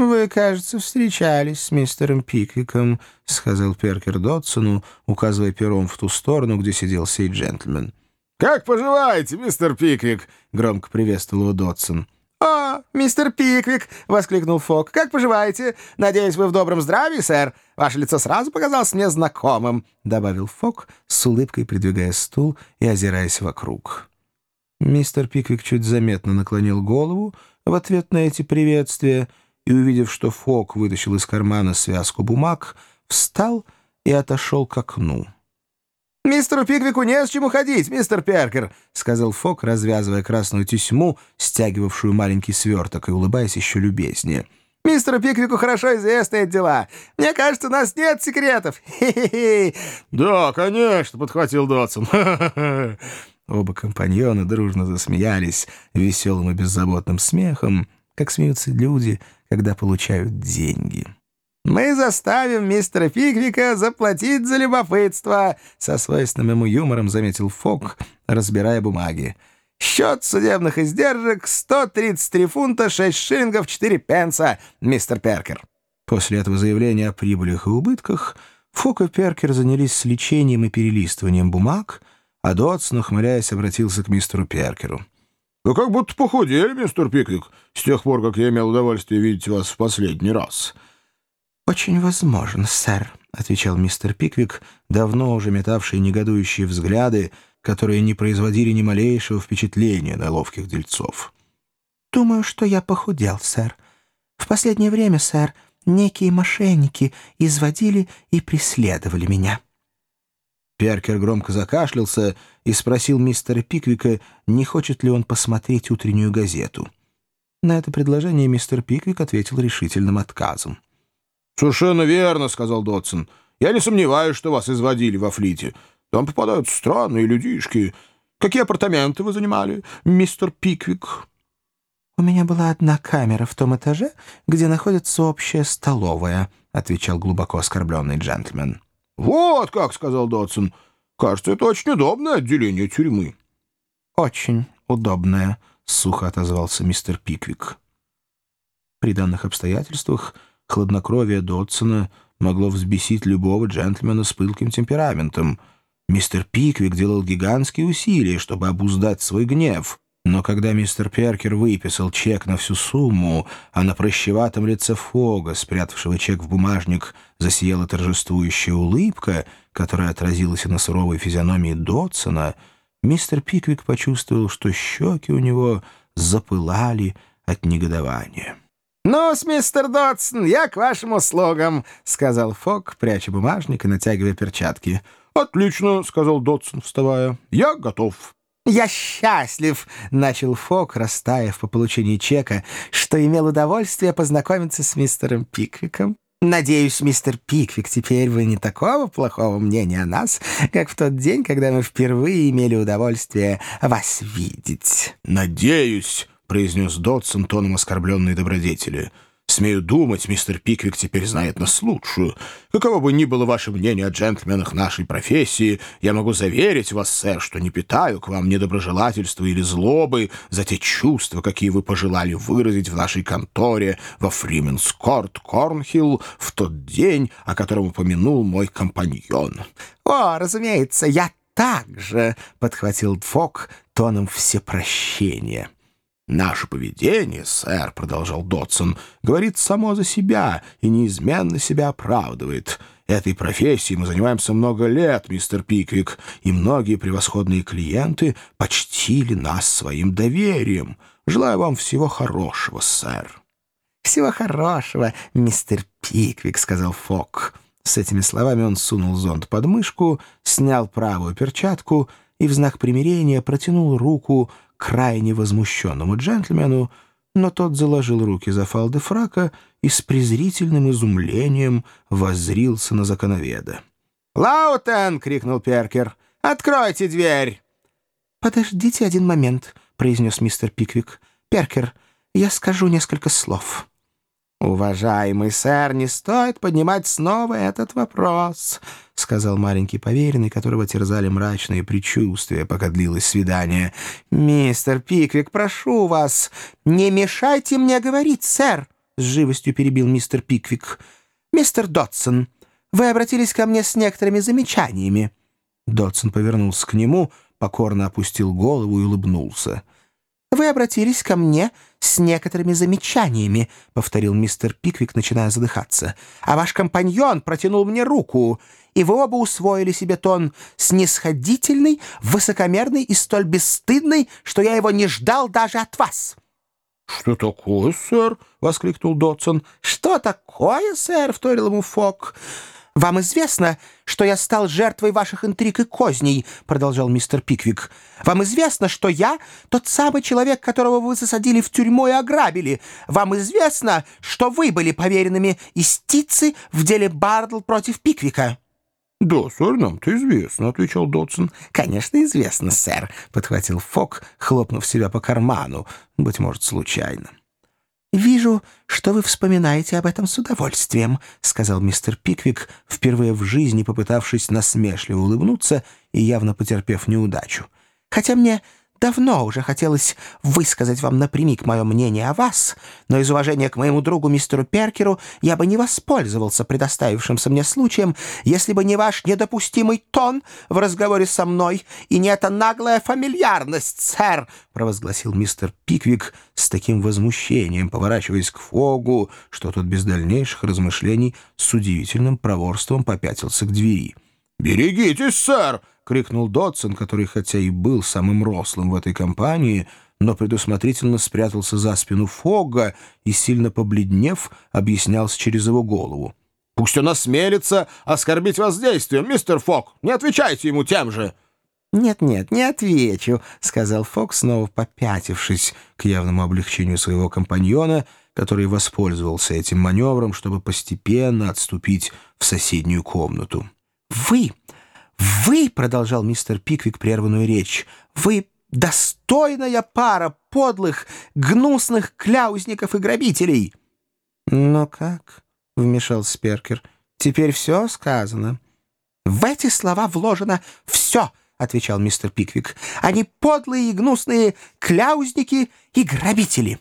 «Вы, кажется, встречались с мистером Пиквиком», — сказал Перкер Дотсону, указывая пером в ту сторону, где сидел сей джентльмен. «Как поживаете, мистер Пиквик?» — громко приветствовал его Дотсон. «О, мистер Пиквик!» — воскликнул Фок. «Как поживаете? Надеюсь, вы в добром здравии, сэр? Ваше лицо сразу показалось мне знакомым», — добавил Фок, с улыбкой придвигая стул и озираясь вокруг. Мистер Пиквик чуть заметно наклонил голову в ответ на эти приветствия и, увидев, что Фок вытащил из кармана связку бумаг, встал и отошел к окну. «Мистеру Пиквику не с чем уходить, мистер Перкер», — сказал Фок, развязывая красную тесьму, стягивавшую маленький сверток, и улыбаясь еще любезнее. «Мистеру Пиквику хорошо известны эти дела. Мне кажется, у нас нет секретов. Хе-хе-хе». «Да, конечно», — подхватил Дотсон. Оба компаньона дружно засмеялись веселым и беззаботным смехом, как смеются люди, когда получают деньги. «Мы заставим мистера Пиквика заплатить за любопытство», — со свойственным ему юмором заметил Фок, разбирая бумаги. «Счет судебных издержек — 133 фунта 6 шиллингов 4 пенса, мистер Перкер». После этого заявления о прибылях и убытках Фок и Перкер занялись лечением и перелистыванием бумаг, а Дотсон, ухмыляясь, обратился к мистеру Перкеру. «Вы как будто похудели, мистер Пиквик, с тех пор, как я имел удовольствие видеть вас в последний раз». «Очень возможно, сэр», — отвечал мистер Пиквик, давно уже метавший негодующие взгляды, которые не производили ни малейшего впечатления на ловких дельцов. «Думаю, что я похудел, сэр. В последнее время, сэр, некие мошенники изводили и преследовали меня». Перкер громко закашлялся и спросил мистера Пиквика, не хочет ли он посмотреть утреннюю газету. На это предложение мистер Пиквик ответил решительным отказом. «Совершенно верно», — сказал Дотсон. «Я не сомневаюсь, что вас изводили во флите. Там попадают странные людишки. Какие апартаменты вы занимали, мистер Пиквик?» «У меня была одна камера в том этаже, где находится общая столовая», — отвечал глубоко оскорбленный джентльмен. «Вот как», — сказал Дотсон. «Кажется, это очень удобное отделение тюрьмы». «Очень удобное», — сухо отозвался мистер Пиквик. При данных обстоятельствах Хладнокровие Дотсона могло взбесить любого джентльмена с пылким темпераментом. Мистер Пиквик делал гигантские усилия, чтобы обуздать свой гнев. Но когда мистер Перкер выписал чек на всю сумму, а на прощеватом лице Фога, спрятавшего чек в бумажник, засияла торжествующая улыбка, которая отразилась и на суровой физиономии Дотсона, мистер Пиквик почувствовал, что щеки у него запылали от негодования. «Ну-с, мистер Дотсон, я к вашим услугам», — сказал Фок, пряча бумажник и натягивая перчатки. «Отлично», — сказал Дотсон, вставая. «Я готов». «Я счастлив», — начал Фок, растаяв по получении чека, что имел удовольствие познакомиться с мистером Пиквиком. «Надеюсь, мистер Пиквик, теперь вы не такого плохого мнения о нас, как в тот день, когда мы впервые имели удовольствие вас видеть». «Надеюсь», произнес Дотсон тоном оскорбленной добродетели. «Смею думать, мистер Пиквик теперь знает нас лучшую. Каково бы ни было ваше мнение о джентльменах нашей профессии, я могу заверить вас, сэр, что не питаю к вам недоброжелательства или злобы за те чувства, какие вы пожелали выразить в нашей конторе во Фрименскорт, Корнхилл, в тот день, о котором упомянул мой компаньон». «О, разумеется, я так же», — подхватил Фок тоном всепрощения. «Наше поведение, сэр», — продолжал Дотсон, — «говорит само за себя и неизменно себя оправдывает. Этой профессией мы занимаемся много лет, мистер Пиквик, и многие превосходные клиенты почтили нас своим доверием. Желаю вам всего хорошего, сэр». «Всего хорошего, мистер Пиквик», — сказал Фок. С этими словами он сунул зонт под мышку, снял правую перчатку и в знак примирения протянул руку крайне возмущенному джентльмену, но тот заложил руки за фалды фрака и с презрительным изумлением воззрился на законоведа. «Лаутен!» — крикнул Перкер. «Откройте дверь!» «Подождите один момент», — произнес мистер Пиквик. «Перкер, я скажу несколько слов». «Уважаемый сэр, не стоит поднимать снова этот вопрос», — сказал маленький поверенный, которого терзали мрачные предчувствия, пока длилось свидание. «Мистер Пиквик, прошу вас, не мешайте мне говорить, сэр», — с живостью перебил мистер Пиквик. «Мистер Дотсон, вы обратились ко мне с некоторыми замечаниями». Дотсон повернулся к нему, покорно опустил голову и улыбнулся. «Вы обратились ко мне с некоторыми замечаниями», — повторил мистер Пиквик, начиная задыхаться. «А ваш компаньон протянул мне руку, и вы оба усвоили себе тон снисходительный, высокомерный и столь бесстыдный, что я его не ждал даже от вас». «Что такое, сэр?» — воскликнул Дотсон. «Что такое, сэр?» — вторил ему Фок. «Вам известно, что я стал жертвой ваших интриг и козней», — продолжал мистер Пиквик. «Вам известно, что я тот самый человек, которого вы засадили в тюрьму и ограбили. Вам известно, что вы были поверенными истицы в деле Бардл против Пиквика». «Да, сэр, нам-то известно», — отвечал Дотсон. «Конечно, известно, сэр», — подхватил Фок, хлопнув себя по карману, быть может, случайно. «Вижу, что вы вспоминаете об этом с удовольствием», — сказал мистер Пиквик, впервые в жизни попытавшись насмешливо улыбнуться и явно потерпев неудачу. «Хотя мне Давно уже хотелось высказать вам напрямик мое мнение о вас, но из уважения к моему другу мистеру Перкеру я бы не воспользовался предоставившимся мне случаем, если бы не ваш недопустимый тон в разговоре со мной и не эта наглая фамильярность, сэр!» — провозгласил мистер Пиквик с таким возмущением, поворачиваясь к Фогу, что тот без дальнейших размышлений с удивительным проворством попятился к двери. «Берегитесь, сэр!» — крикнул Дотсон, который хотя и был самым рослым в этой компании, но предусмотрительно спрятался за спину Фогга и, сильно побледнев, объяснялся через его голову. «Пусть он осмелится оскорбить вас действием, мистер Фог! Не отвечайте ему тем же!» «Нет-нет, не отвечу», — сказал Фок, снова попятившись к явному облегчению своего компаньона, который воспользовался этим маневром, чтобы постепенно отступить в соседнюю комнату. «Вы «Вы, — продолжал мистер Пиквик прерванную речь, — вы достойная пара подлых, гнусных кляузников и грабителей!» «Но как?» — вмешался Сперкер. «Теперь все сказано». «В эти слова вложено все!» — отвечал мистер Пиквик. «Они подлые и гнусные кляузники и грабители».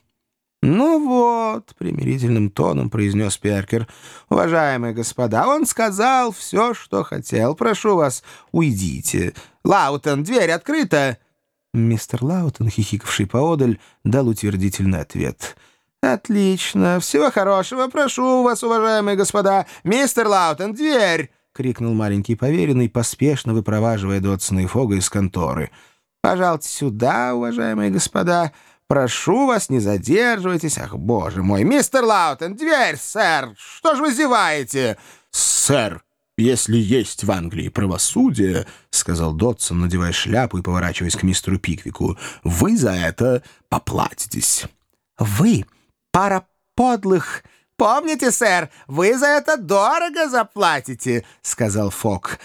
«Ну вот», — примирительным тоном произнес Перкер, — «уважаемые господа, он сказал все, что хотел. Прошу вас, уйдите. Лаутон, дверь открыта!» Мистер Лаутон, хихикавший поодаль, дал утвердительный ответ. «Отлично. Всего хорошего. Прошу вас, уважаемые господа. Мистер Лаутон, дверь!» — крикнул маленький поверенный, поспешно выпроваживая Дотсона и Фога из конторы. «Пожалуйте сюда, уважаемые господа». Прошу вас, не задерживайтесь. Ах, боже мой, мистер Лаутен, дверь, сэр! Что ж вы зеваете? Сэр, если есть в Англии правосудие, — сказал Дотсон, надевая шляпу и поворачиваясь к мистеру Пиквику, — вы за это поплатитесь. Вы, пара подлых... «Помните, сэр, вы за это дорого заплатите», — сказал Фок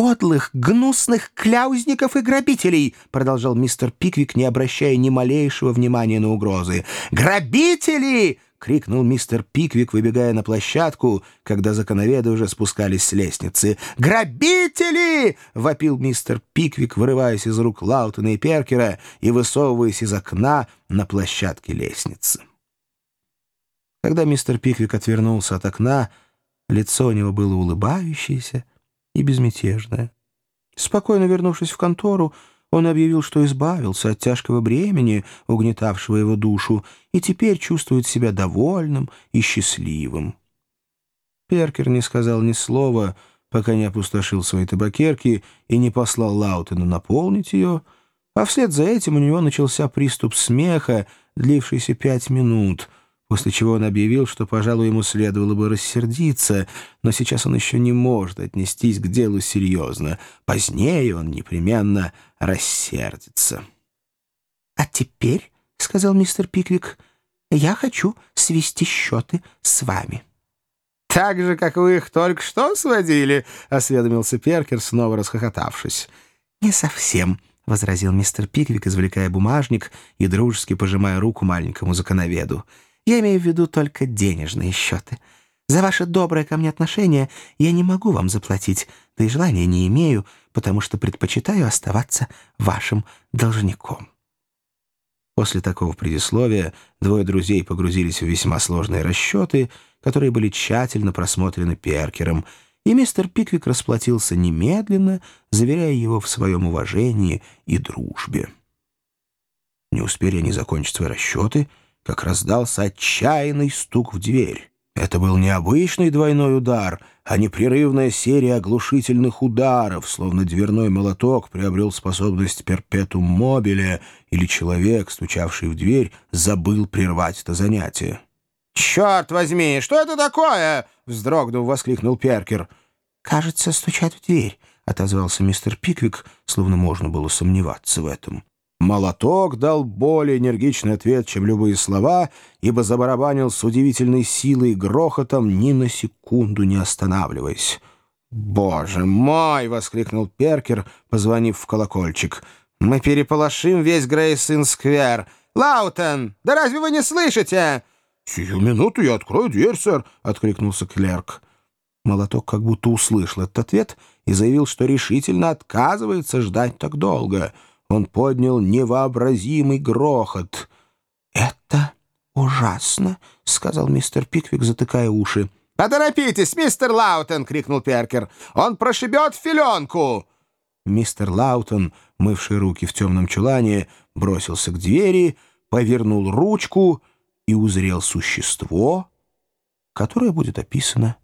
подлых, гнусных кляузников и грабителей!» — продолжал мистер Пиквик, не обращая ни малейшего внимания на угрозы. «Грабители!» — крикнул мистер Пиквик, выбегая на площадку, когда законоведы уже спускались с лестницы. «Грабители!» — вопил мистер Пиквик, вырываясь из рук Лаутона и Перкера и высовываясь из окна на площадке лестницы. Когда мистер Пиквик отвернулся от окна, лицо у него было улыбающееся, и безмятежная. Спокойно вернувшись в контору, он объявил, что избавился от тяжкого бремени, угнетавшего его душу, и теперь чувствует себя довольным и счастливым. Перкер не сказал ни слова, пока не опустошил свои табакерки и не послал Лаутену наполнить ее, а вслед за этим у него начался приступ смеха, длившийся пять минут — после чего он объявил, что, пожалуй, ему следовало бы рассердиться, но сейчас он еще не может отнестись к делу серьезно. Позднее он непременно рассердится. «А теперь, — сказал мистер Пиквик, — я хочу свести счеты с вами». «Так же, как вы их только что сводили?» — осведомился Перкер, снова расхохотавшись. «Не совсем», — возразил мистер Пиквик, извлекая бумажник и дружески пожимая руку маленькому законоведу. Я имею в виду только денежные счеты. За ваше доброе ко мне отношение я не могу вам заплатить, да и желания не имею, потому что предпочитаю оставаться вашим должником». После такого предисловия двое друзей погрузились в весьма сложные расчеты, которые были тщательно просмотрены Перкером, и мистер Пиквик расплатился немедленно, заверяя его в своем уважении и дружбе. Не успели они закончить свои расчеты, как раздался отчаянный стук в дверь. Это был необычный двойной удар, а непрерывная серия оглушительных ударов, словно дверной молоток приобрел способность перпетум мобиле, или человек, стучавший в дверь, забыл прервать это занятие. «Черт возьми, что это такое?» — вздрогнув, воскликнул Перкер. «Кажется, стучат в дверь», — отозвался мистер Пиквик, словно можно было сомневаться в этом. Молоток дал более энергичный ответ, чем любые слова, ибо забарабанил с удивительной силой и грохотом, ни на секунду не останавливаясь. «Боже мой!» — воскликнул Перкер, позвонив в колокольчик. «Мы переполошим весь Грейсон-сквер! Лаутен, да разве вы не слышите?» «Сию минуту я открою дверь, сэр!» — откликнулся клерк. Молоток как будто услышал этот ответ и заявил, что решительно отказывается ждать так долго — он поднял невообразимый грохот. «Это ужасно», — сказал мистер Пиквик, затыкая уши. «Поторопитесь, мистер Лаутен!» — крикнул Перкер. «Он прошибет филенку!» Мистер Лаутон, мывший руки в темном чулане, бросился к двери, повернул ручку и узрел существо, которое будет описано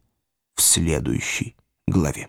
в следующей главе.